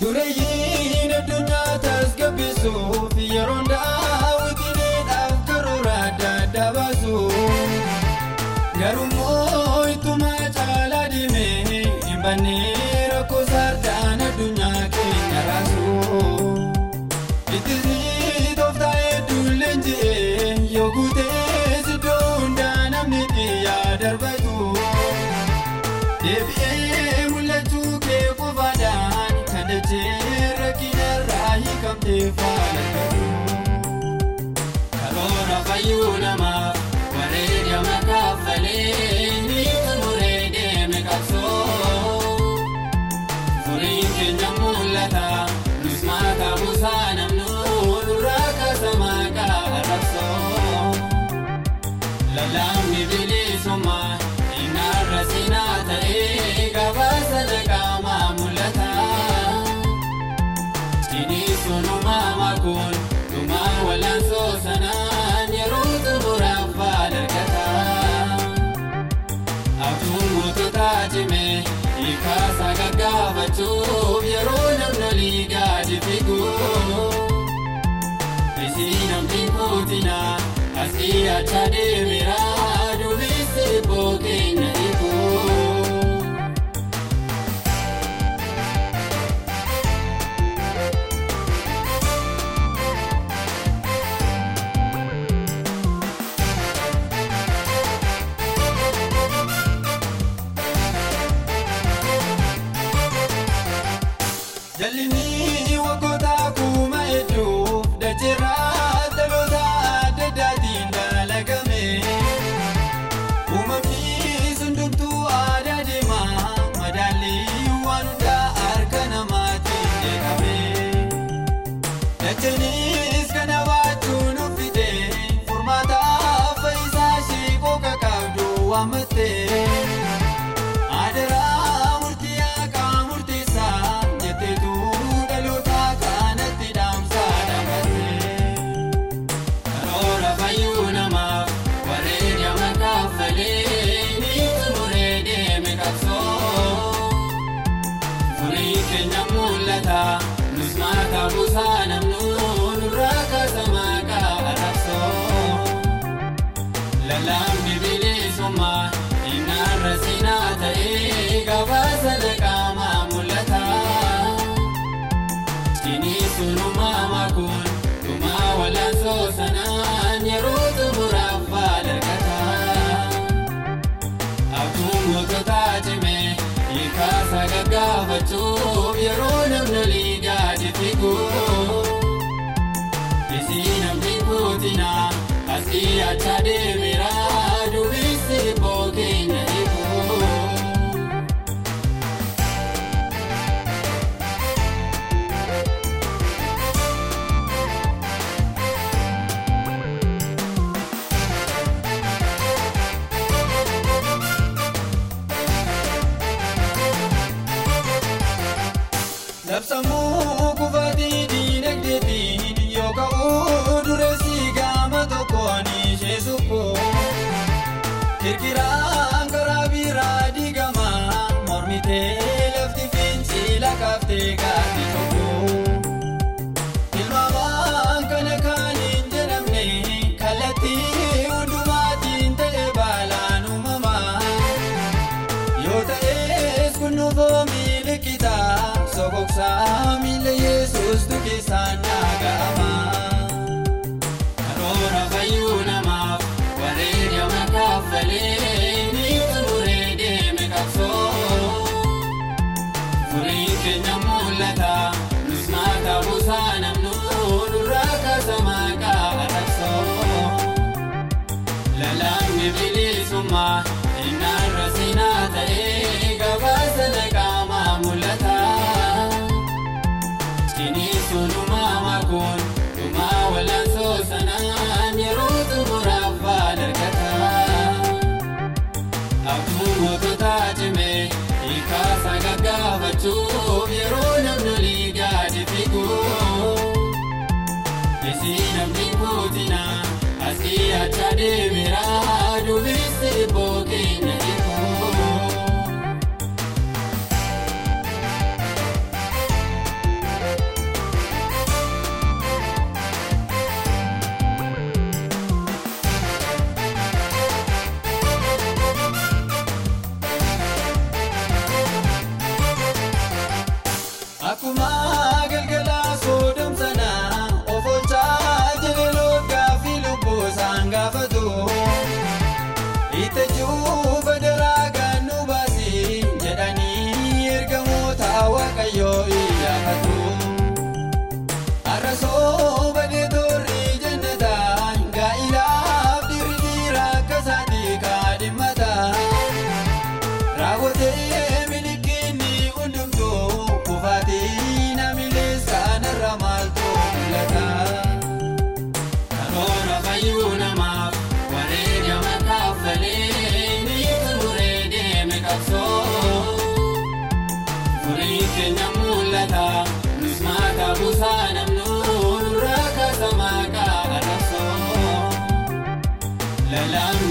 Dureeyyiin addunyaa tasgabbisuuf yeroon daawwitiidhaaf karoora adda addaa baasu. Garuu ituma caalaa deemee hin bannee rakkoo saartaan addunyaa keenya raasu. Ittisi tooftaa hedduulleen je'ee yoo guutee siddoo hundaa namni dhiyyaa darbatu. Laamni bilisummaa innarra siinaa ta'ee gabaasa naqaamaa mul'ata. Jini sunumaa makuun dhumaa walaansoo sanaan yeroo xumuraaf baadhagata. Abduun moototaa cimee hiikaasaa gaggaafachuuf yeroo namna liigaa jifigu. Isiin hambiin mootinaa asii acha deemee. I Iya tadebe nagaa Kanaafuu yeroo namni gaadhi fiiguu isii Ite juu ሰላም